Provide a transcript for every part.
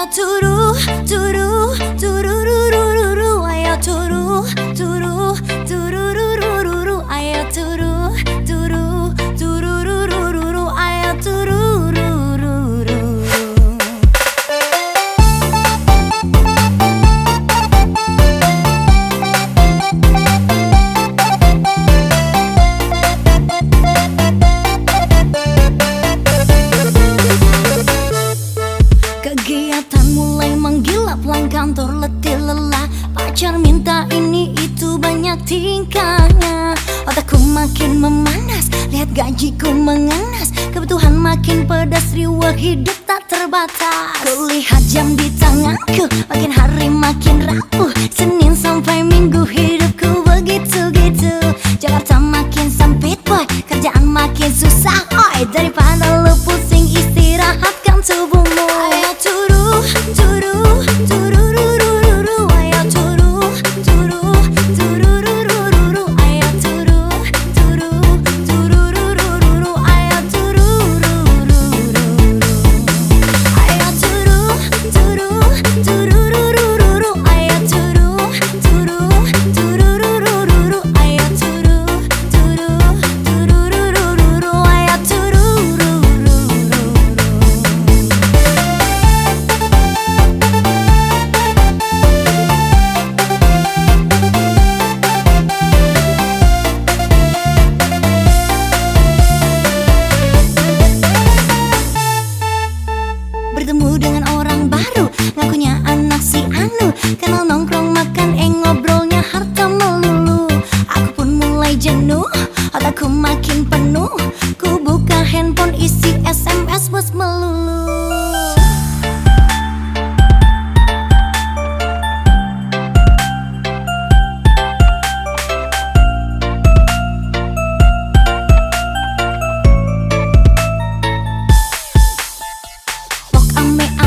며 두루 두루 tingkahnya. Otakku makin memanas Lihat gajiku menganas Kebutuhan makin pedas Riwa hidup tak terbatas. Kulihat jam di tanganku Makin hari makin rapuh. Senin sampai minggu hidupku begitu-gitu. Jakarta makin sempit boy. Kerjaan makin susah oi. Daripada lu pusing istirahatkan tubuhmu Bertemu dengan orang baru. Ngakunya anak si Anu Kenal nongkrong makan eh ngobrolnya harta melulu. Aku pun mulai jenuh Otakku makin I'm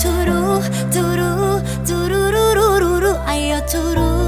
두루 두루 두루루루루 아이요 두루.